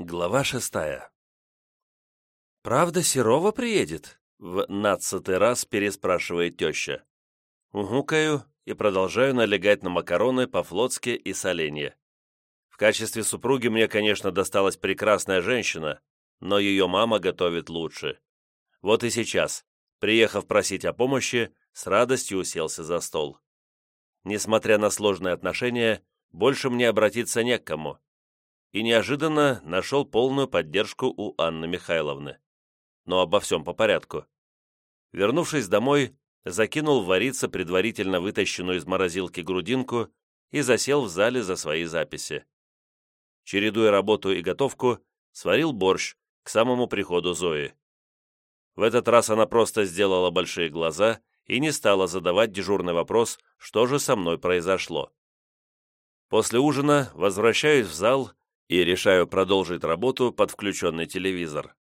Глава шестая. «Правда, Серова приедет?» — в нацатый раз переспрашивает теща. Угукаю и продолжаю налегать на макароны по-флотски и соленье. В качестве супруги мне, конечно, досталась прекрасная женщина, но ее мама готовит лучше. Вот и сейчас, приехав просить о помощи, с радостью уселся за стол. Несмотря на сложные отношения, больше мне обратиться не к кому и неожиданно нашел полную поддержку у Анны Михайловны. Но обо всем по порядку. Вернувшись домой, закинул вариться предварительно вытащенную из морозилки грудинку и засел в зале за свои записи. Чередуя работу и готовку, сварил борщ к самому приходу Зои. В этот раз она просто сделала большие глаза и не стала задавать дежурный вопрос, что же со мной произошло. После ужина возвращаюсь в зал и решаю продолжить работу под включенный телевизор.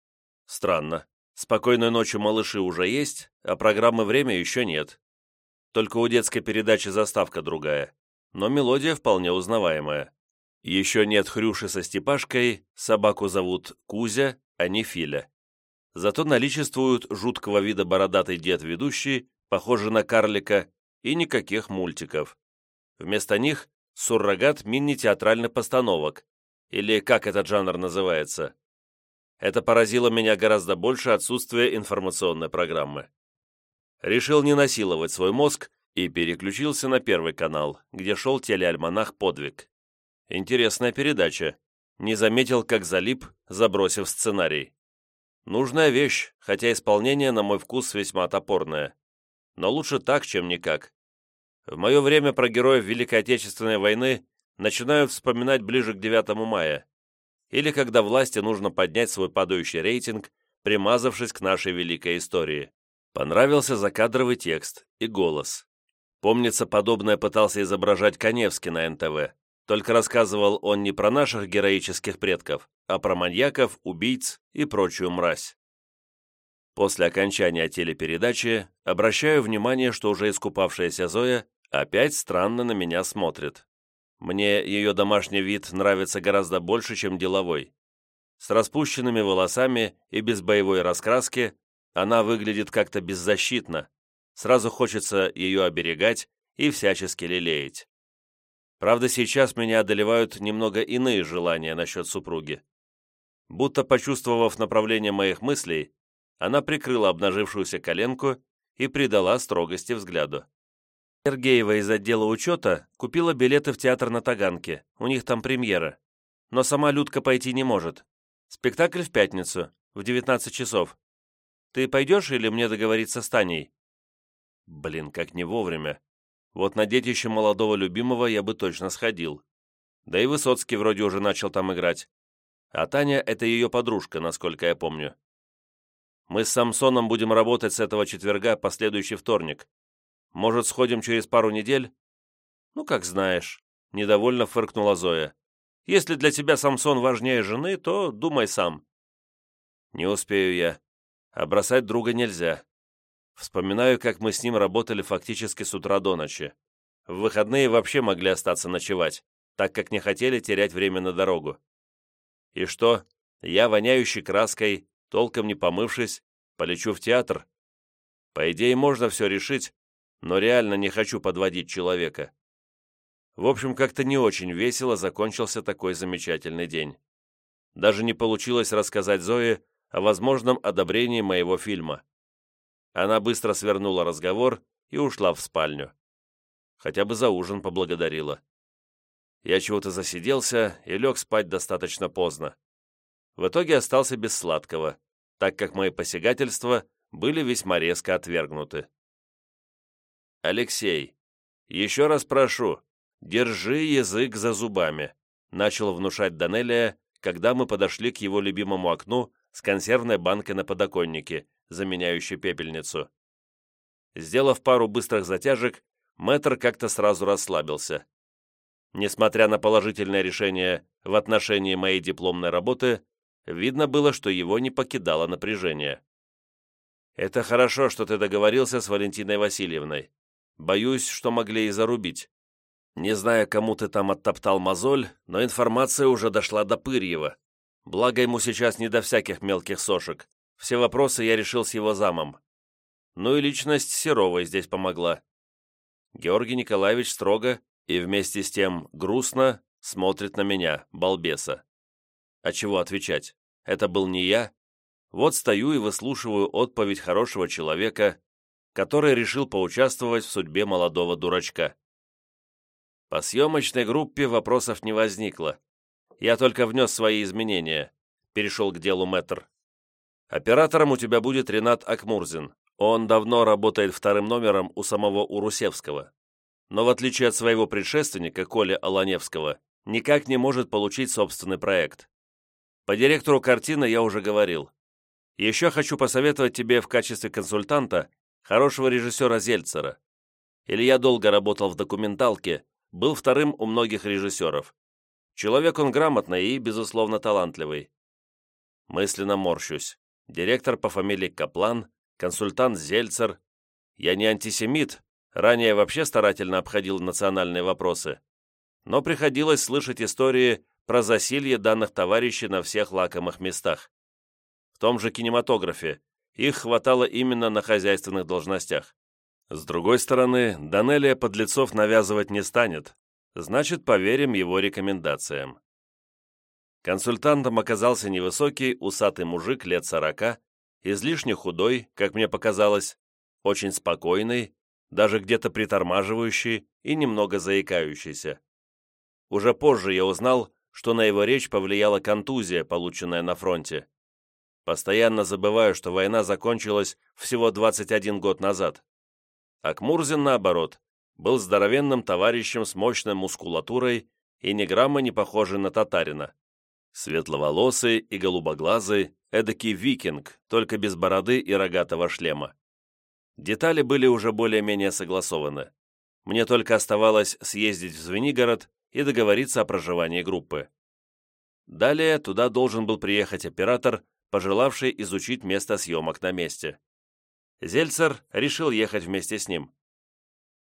Странно. Спокойной ночи малыши уже есть, а программы «Время» еще нет. Только у детской передачи заставка другая, но мелодия вполне узнаваемая. Еще нет Хрюши со Степашкой, собаку зовут Кузя, а не Филя. Зато наличествуют жуткого вида бородатый дед-ведущий, похожий на карлика, и никаких мультиков. Вместо них суррогат мини-театральных постановок, или как этот жанр называется. Это поразило меня гораздо больше отсутствия информационной программы. Решил не насиловать свой мозг и переключился на первый канал, где шел телеальманах «Подвиг». Интересная передача. Не заметил, как залип, забросив сценарий. Нужная вещь, хотя исполнение, на мой вкус, весьма топорное. Но лучше так, чем никак. В мое время про героев Великой Отечественной войны начинаю вспоминать ближе к 9 мая, или когда власти нужно поднять свой падающий рейтинг, примазавшись к нашей великой истории. Понравился закадровый текст и голос. Помнится, подобное пытался изображать Коневский на НТВ, только рассказывал он не про наших героических предков, а про маньяков, убийц и прочую мразь. После окончания телепередачи обращаю внимание, что уже искупавшаяся Зоя опять странно на меня смотрит. Мне ее домашний вид нравится гораздо больше, чем деловой. С распущенными волосами и без боевой раскраски она выглядит как-то беззащитно. Сразу хочется ее оберегать и всячески лелеять. Правда, сейчас меня одолевают немного иные желания насчет супруги. Будто почувствовав направление моих мыслей, она прикрыла обнажившуюся коленку и придала строгости взгляду. Сергеева из отдела учета купила билеты в театр на Таганке, у них там премьера. Но сама Людка пойти не может. Спектакль в пятницу, в 19 часов. Ты пойдешь или мне договориться с Таней? Блин, как не вовремя. Вот на детище молодого любимого я бы точно сходил. Да и Высоцкий вроде уже начал там играть. А Таня — это ее подружка, насколько я помню. Мы с Самсоном будем работать с этого четверга по следующий вторник. Может, сходим через пару недель?» «Ну, как знаешь», — недовольно фыркнула Зоя. «Если для тебя Самсон важнее жены, то думай сам». «Не успею я. А бросать друга нельзя. Вспоминаю, как мы с ним работали фактически с утра до ночи. В выходные вообще могли остаться ночевать, так как не хотели терять время на дорогу. И что, я, воняющий краской, толком не помывшись, полечу в театр? По идее, можно все решить, но реально не хочу подводить человека. В общем, как-то не очень весело закончился такой замечательный день. Даже не получилось рассказать Зое о возможном одобрении моего фильма. Она быстро свернула разговор и ушла в спальню. Хотя бы за ужин поблагодарила. Я чего-то засиделся и лег спать достаточно поздно. В итоге остался без сладкого, так как мои посягательства были весьма резко отвергнуты. «Алексей, еще раз прошу, держи язык за зубами», начал внушать Данелия, когда мы подошли к его любимому окну с консервной банкой на подоконнике, заменяющей пепельницу. Сделав пару быстрых затяжек, мэтр как-то сразу расслабился. Несмотря на положительное решение в отношении моей дипломной работы, видно было, что его не покидало напряжение. «Это хорошо, что ты договорился с Валентиной Васильевной. Боюсь, что могли и зарубить. Не знаю, кому ты там оттоптал мозоль, но информация уже дошла до Пырьева. Благо ему сейчас не до всяких мелких сошек. Все вопросы я решил с его замом. Ну и личность Серовой здесь помогла. Георгий Николаевич строго и вместе с тем грустно смотрит на меня, балбеса. А чего отвечать? Это был не я. Вот стою и выслушиваю отповедь хорошего человека, который решил поучаствовать в судьбе молодого дурачка. По съемочной группе вопросов не возникло. Я только внес свои изменения. Перешел к делу мэтр. Оператором у тебя будет Ренат Акмурзин. Он давно работает вторым номером у самого Урусевского. Но в отличие от своего предшественника, Коли Аланевского, никак не может получить собственный проект. По директору картины я уже говорил. Еще хочу посоветовать тебе в качестве консультанта хорошего режиссера Зельцера. Илья долго работал в документалке, был вторым у многих режиссеров. Человек он грамотный и, безусловно, талантливый. Мысленно морщусь. Директор по фамилии Каплан, консультант Зельцер. Я не антисемит, ранее вообще старательно обходил национальные вопросы. Но приходилось слышать истории про засилье данных товарищей на всех лакомых местах. В том же кинематографе их хватало именно на хозяйственных должностях. С другой стороны, Данелия подлецов навязывать не станет, значит, поверим его рекомендациям. Консультантом оказался невысокий, усатый мужик лет сорока, излишне худой, как мне показалось, очень спокойный, даже где-то притормаживающий и немного заикающийся. Уже позже я узнал, что на его речь повлияла контузия, полученная на фронте. Постоянно забываю, что война закончилась всего 21 год назад. Акмурзин, наоборот, был здоровенным товарищем с мощной мускулатурой и ни грамма не похожий на татарина. Светловолосый и голубоглазый, эдакий викинг, только без бороды и рогатого шлема. Детали были уже более-менее согласованы. Мне только оставалось съездить в Звенигород и договориться о проживании группы. Далее туда должен был приехать оператор, пожелавший изучить место съемок на месте. Зельцер решил ехать вместе с ним.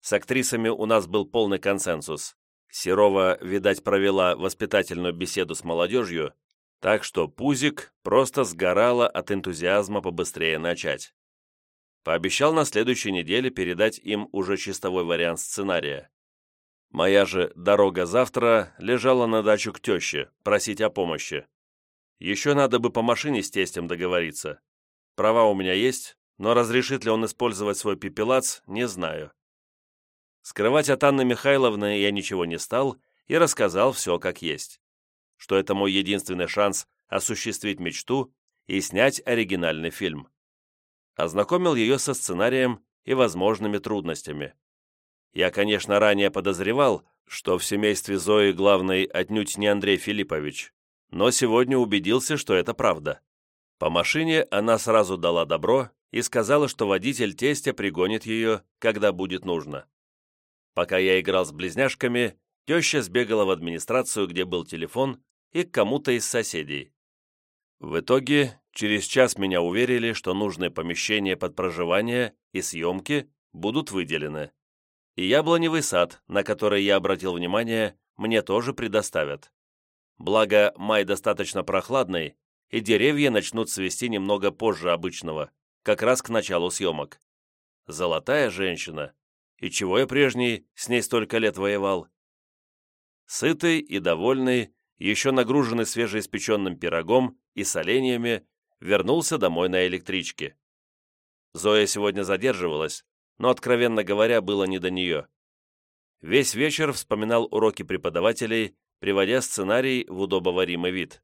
С актрисами у нас был полный консенсус. Серова, видать, провела воспитательную беседу с молодежью, так что Пузик просто сгорала от энтузиазма побыстрее начать. Пообещал на следующей неделе передать им уже чистовой вариант сценария. Моя же «дорога завтра» лежала на дачу к теще, просить о помощи. Еще надо бы по машине с тестем договориться. Права у меня есть, но разрешит ли он использовать свой пепелац, не знаю. Скрывать от Анны Михайловны я ничего не стал и рассказал все как есть. Что это мой единственный шанс осуществить мечту и снять оригинальный фильм. Ознакомил ее со сценарием и возможными трудностями. Я, конечно, ранее подозревал, что в семействе Зои главный отнюдь не Андрей Филиппович, но сегодня убедился, что это правда. По машине она сразу дала добро и сказала, что водитель тестя пригонит ее, когда будет нужно. Пока я играл с близняшками, теща сбегала в администрацию, где был телефон, и к кому-то из соседей. В итоге, через час меня уверили, что нужные помещения под проживание и съемки будут выделены. И яблоневый сад, на который я обратил внимание, мне тоже предоставят. Благо, май достаточно прохладный, и деревья начнут цвести немного позже обычного, как раз к началу съемок. Золотая женщина, и чего я прежний с ней столько лет воевал? Сытый и довольный, еще нагруженный свежеиспеченным пирогом и соленьями, вернулся домой на электричке. Зоя сегодня задерживалась, но, откровенно говоря, было не до нее. Весь вечер вспоминал уроки преподавателей, приводя сценарий в удобоваримый вид.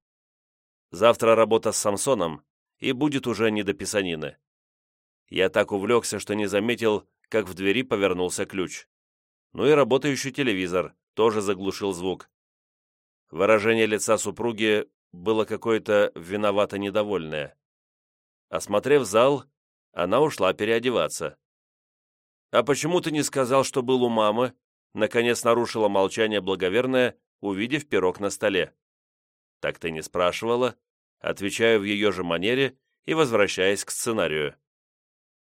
Завтра работа с Самсоном, и будет уже не до писанины. Я так увлекся, что не заметил, как в двери повернулся ключ. Ну и работающий телевизор тоже заглушил звук. Выражение лица супруги было какое-то виновато недовольное. Осмотрев зал, она ушла переодеваться. «А почему ты не сказал, что был у мамы?» Наконец нарушила молчание благоверная, увидев пирог на столе. «Так ты не спрашивала?» Отвечаю в ее же манере и возвращаясь к сценарию.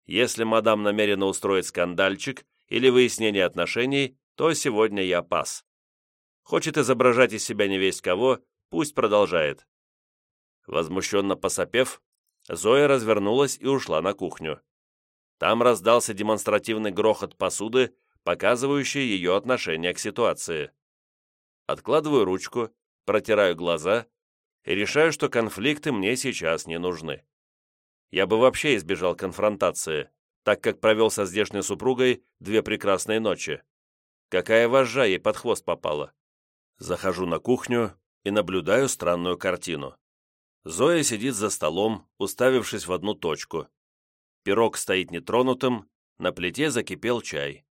Если мадам намерена устроить скандальчик или выяснение отношений, то сегодня я пас. Хочет изображать из себя невесть кого, пусть продолжает. Возмущенно посопев, Зоя развернулась и ушла на кухню. Там раздался демонстративный грохот посуды, показывающий ее отношение к ситуации. Откладываю ручку, протираю глаза и решаю, что конфликты мне сейчас не нужны. Я бы вообще избежал конфронтации, так как провел со здешней супругой две прекрасные ночи. Какая вожжа ей под хвост попала. Захожу на кухню и наблюдаю странную картину. Зоя сидит за столом, уставившись в одну точку. Пирог стоит нетронутым, на плите закипел чай.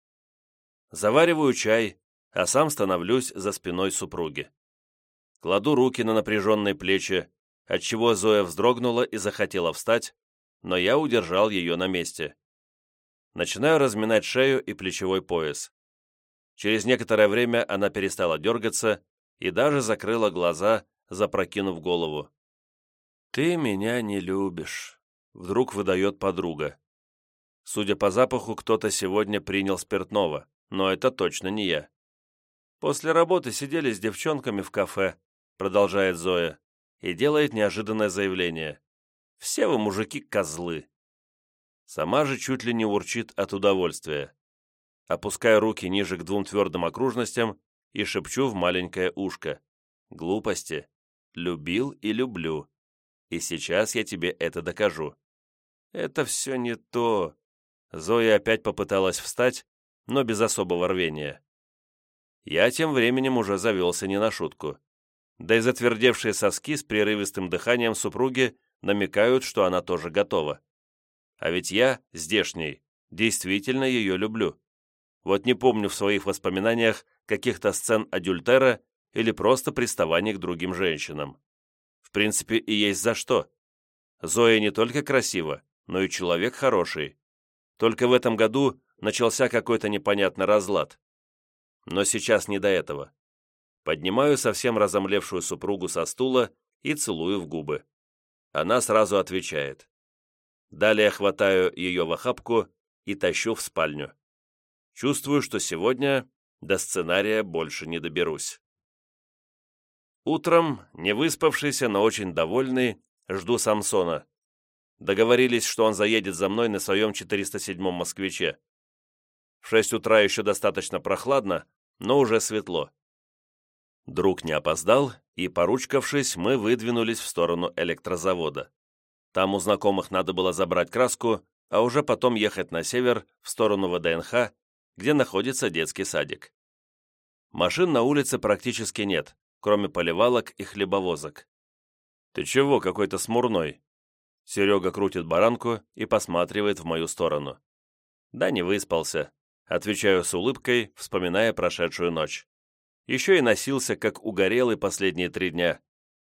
Завариваю чай, а сам становлюсь за спиной супруги. Кладу руки на напряженные плечи, отчего Зоя вздрогнула и захотела встать, но я удержал ее на месте. Начинаю разминать шею и плечевой пояс. Через некоторое время она перестала дергаться и даже закрыла глаза, запрокинув голову. «Ты меня не любишь», — вдруг выдает подруга. Судя по запаху, кто-то сегодня принял спиртного, но это точно не я. После работы сидели с девчонками в кафе, продолжает Зоя, и делает неожиданное заявление. Все вы, мужики, козлы. Сама же чуть ли не урчит от удовольствия. Опускаю руки ниже к двум твердым окружностям и шепчу в маленькое ушко. Глупости. Любил и люблю. И сейчас я тебе это докажу. Это все не то. Зоя опять попыталась встать, но без особого рвения. Я тем временем уже завелся не на шутку. Да и затвердевшие соски с прерывистым дыханием супруги намекают, что она тоже готова. А ведь я, здешний, действительно ее люблю. Вот не помню в своих воспоминаниях каких-то сцен адюльтера или просто приставаний к другим женщинам. В принципе, и есть за что. Зоя не только красива, но и человек хороший. Только в этом году начался какой-то непонятный разлад. Но сейчас не до этого. Поднимаю совсем разомлевшую супругу со стула и целую в губы. Она сразу отвечает. Далее хватаю ее в охапку и тащу в спальню. Чувствую, что сегодня до сценария больше не доберусь. Утром, не выспавшийся, но очень довольный, жду Самсона. Договорились, что он заедет за мной на своем 407-м «Москвиче». В шесть утра еще достаточно прохладно, но уже светло. Друг не опоздал, и, поручкавшись, мы выдвинулись в сторону электрозавода. Там у знакомых надо было забрать краску, а уже потом ехать на север, в сторону ВДНХ, где находится детский садик. Машин на улице практически нет, кроме поливалок и хлебовозок. «Ты чего какой-то смурной?» Серега крутит баранку и посматривает в мою сторону. «Да не выспался», — отвечаю с улыбкой, вспоминая прошедшую ночь. Еще и носился, как угорелый последние три дня.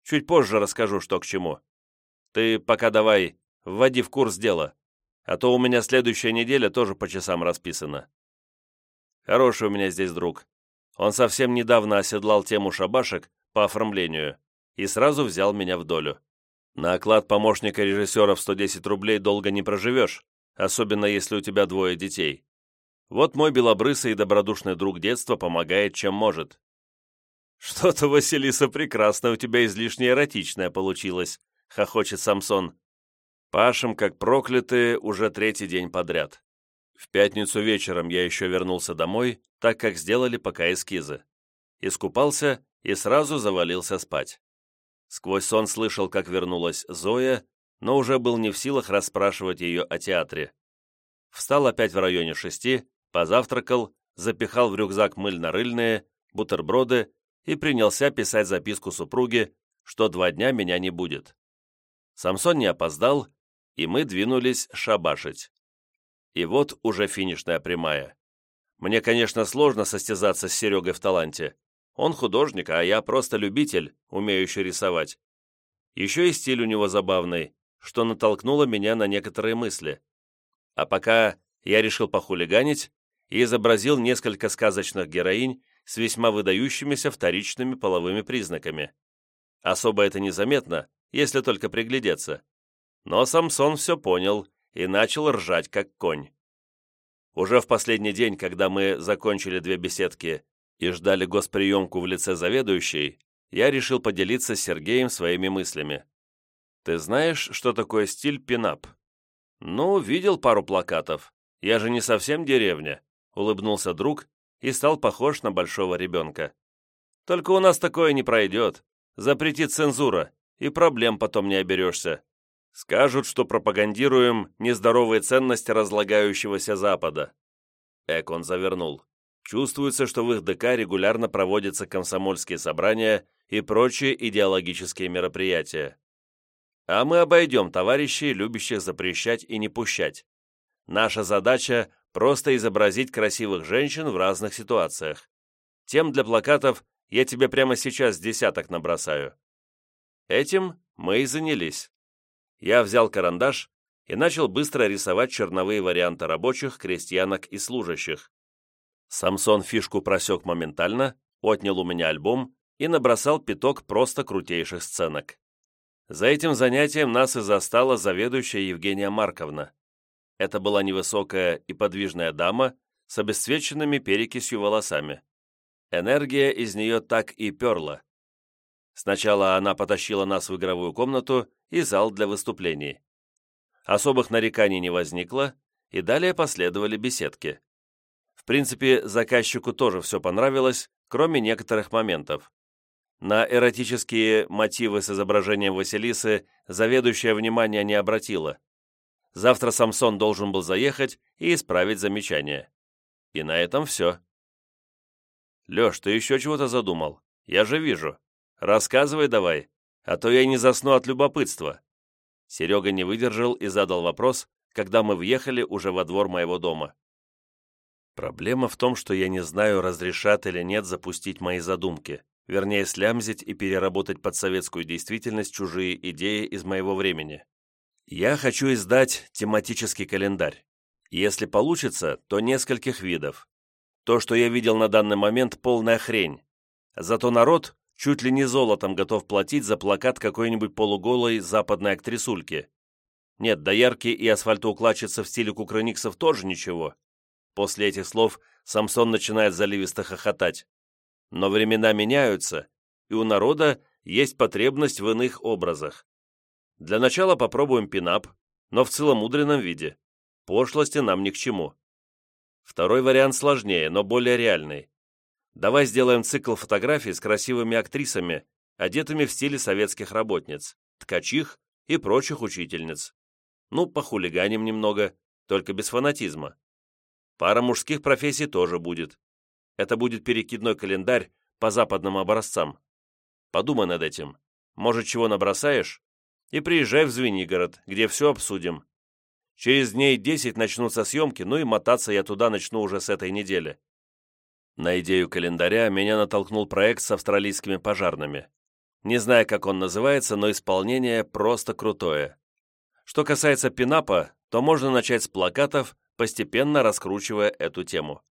Чуть позже расскажу, что к чему. Ты пока давай, вводи в курс дела, а то у меня следующая неделя тоже по часам расписана. Хороший у меня здесь друг. Он совсем недавно оседлал тему шабашек по оформлению и сразу взял меня в долю. На оклад помощника режиссера в 110 рублей долго не проживешь, особенно если у тебя двое детей. Вот мой белобрысый и добродушный друг детства помогает, чем может. «Что-то, Василиса, прекрасно, у тебя излишне эротичное получилось», — хохочет Самсон. Пашем, как проклятые, уже третий день подряд. В пятницу вечером я еще вернулся домой, так как сделали пока эскизы. Искупался и сразу завалился спать. Сквозь сон слышал, как вернулась Зоя, но уже был не в силах расспрашивать ее о театре. Встал опять в районе шести, позавтракал, запихал в рюкзак мыльно-рыльные, бутерброды и принялся писать записку супруге, что два дня меня не будет. Самсон не опоздал, и мы двинулись шабашить. И вот уже финишная прямая. Мне, конечно, сложно состязаться с Серегой в таланте. Он художник, а я просто любитель, умеющий рисовать. Еще и стиль у него забавный, что натолкнуло меня на некоторые мысли. А пока я решил похулиганить и изобразил несколько сказочных героинь с весьма выдающимися вторичными половыми признаками. Особо это незаметно, если только приглядеться. Но Самсон все понял и начал ржать, как конь. Уже в последний день, когда мы закончили две беседки и ждали госприемку в лице заведующей, я решил поделиться с Сергеем своими мыслями. «Ты знаешь, что такое стиль пинап?» «Ну, видел пару плакатов. Я же не совсем деревня», — улыбнулся друг и стал похож на большого ребенка. «Только у нас такое не пройдет. Запретит цензура, и проблем потом не оберешься. Скажут, что пропагандируем нездоровые ценности разлагающегося Запада». Экон завернул. Чувствуется, что в их ДК регулярно проводятся комсомольские собрания и прочие идеологические мероприятия. А мы обойдем товарищей, любящих запрещать и не пущать. Наша задача – просто изобразить красивых женщин в разных ситуациях. Тем для плакатов я тебе прямо сейчас десяток набросаю. Этим мы и занялись. Я взял карандаш и начал быстро рисовать черновые варианты рабочих, крестьянок и служащих. Самсон фишку просек моментально, отнял у меня альбом и набросал пяток просто крутейших сценок. За этим занятием нас и застала заведующая Евгения Марковна. Это была невысокая и подвижная дама с обесцвеченными перекисью волосами. Энергия из нее так и перла. Сначала она потащила нас в игровую комнату и зал для выступлений. Особых нареканий не возникло, и далее последовали беседки принципе, заказчику тоже все понравилось, кроме некоторых моментов. На эротические мотивы с изображением Василисы заведующая внимания не обратила. Завтра Самсон должен был заехать и исправить замечание. И на этом все. «Леш, ты еще чего-то задумал? Я же вижу. Рассказывай давай, а то я не засну от любопытства». Серега не выдержал и задал вопрос, когда мы въехали уже во двор моего дома. Проблема в том, что я не знаю, разрешат или нет запустить мои задумки, вернее, слямзить и переработать под советскую действительность чужие идеи из моего времени. Я хочу издать тематический календарь. Если получится, то нескольких видов. То, что я видел на данный момент, полная хрень. Зато народ чуть ли не золотом готов платить за плакат какой-нибудь полуголой западной актрисульки. Нет, доярки и асфальтоукладчицы в стиле кукрыниксов тоже ничего. После этих слов Самсон начинает заливисто хохотать. Но времена меняются, и у народа есть потребность в иных образах. Для начала попробуем пинап, но в целомудренном виде. Пошлости нам ни к чему. Второй вариант сложнее, но более реальный. Давай сделаем цикл фотографий с красивыми актрисами, одетыми в стиле советских работниц, ткачих и прочих учительниц. Ну, похулиганим немного, только без фанатизма. Пара мужских профессий тоже будет. Это будет перекидной календарь по западным образцам. Подумай над этим. Может, чего набросаешь? И приезжай в Звенигород, где все обсудим. Через дней десять начнутся съемки, ну и мотаться я туда начну уже с этой недели. На идею календаря меня натолкнул проект с австралийскими пожарными. Не знаю, как он называется, но исполнение просто крутое. Что касается пинапа, то можно начать с плакатов, постепенно раскручивая эту тему.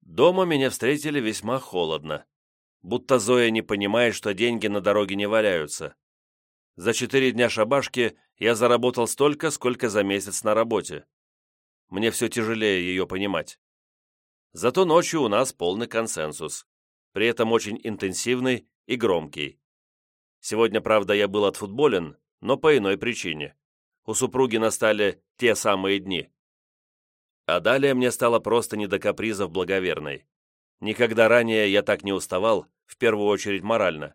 Дома меня встретили весьма холодно, будто Зоя не понимает, что деньги на дороге не валяются. За четыре дня шабашки я заработал столько, сколько за месяц на работе. Мне все тяжелее ее понимать. Зато ночью у нас полный консенсус, при этом очень интенсивный и громкий. Сегодня, правда, я был отфутболен, но по иной причине у супруги настали те самые дни. А далее мне стало просто не до капризов благоверной. Никогда ранее я так не уставал, в первую очередь морально.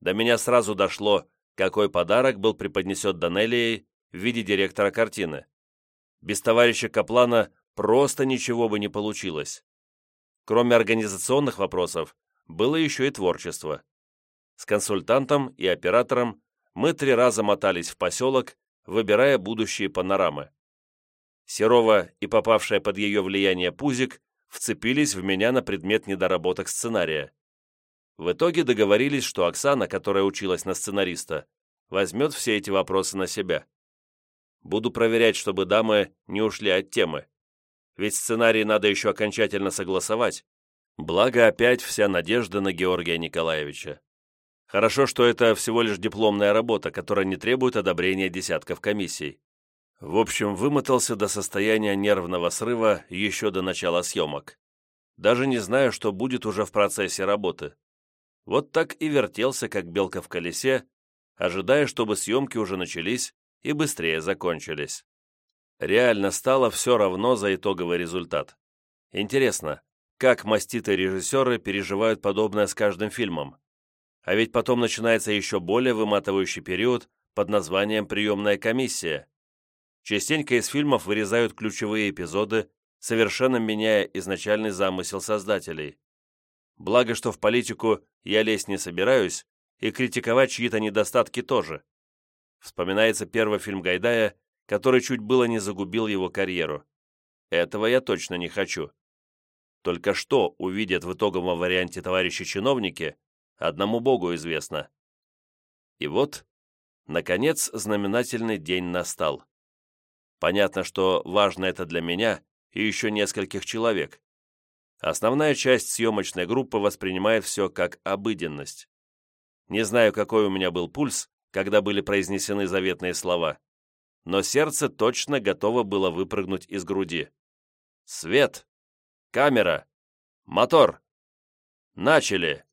До меня сразу дошло, какой подарок был преподнесен Данелией в виде директора картины. Без товарища Каплана просто ничего бы не получилось. Кроме организационных вопросов, было еще и творчество. С консультантом и оператором мы три раза мотались в поселок выбирая будущие панорамы. Серова и попавшая под ее влияние Пузик вцепились в меня на предмет недоработок сценария. В итоге договорились, что Оксана, которая училась на сценариста, возьмет все эти вопросы на себя. Буду проверять, чтобы дамы не ушли от темы. Ведь сценарий надо еще окончательно согласовать. Благо опять вся надежда на Георгия Николаевича. Хорошо, что это всего лишь дипломная работа, которая не требует одобрения десятков комиссий. В общем, вымотался до состояния нервного срыва еще до начала съемок. Даже не знаю, что будет уже в процессе работы. Вот так и вертелся, как белка в колесе, ожидая, чтобы съемки уже начались и быстрее закончились. Реально стало все равно за итоговый результат. Интересно, как маститые режиссеры переживают подобное с каждым фильмом? А ведь потом начинается еще более выматывающий период под названием «приемная комиссия». Частенько из фильмов вырезают ключевые эпизоды, совершенно меняя изначальный замысел создателей. Благо, что в политику я лезть не собираюсь, и критиковать чьи-то недостатки тоже. Вспоминается первый фильм Гайдая, который чуть было не загубил его карьеру. Этого я точно не хочу. Только что увидят в итоговом варианте товарищи-чиновники, одному Богу известно. И вот, наконец, знаменательный день настал. Понятно, что важно это для меня и еще нескольких человек. Основная часть съемочной группы воспринимает все как обыденность. Не знаю, какой у меня был пульс, когда были произнесены заветные слова, но сердце точно готово было выпрыгнуть из груди. «Свет! Камера! Мотор! Начали!»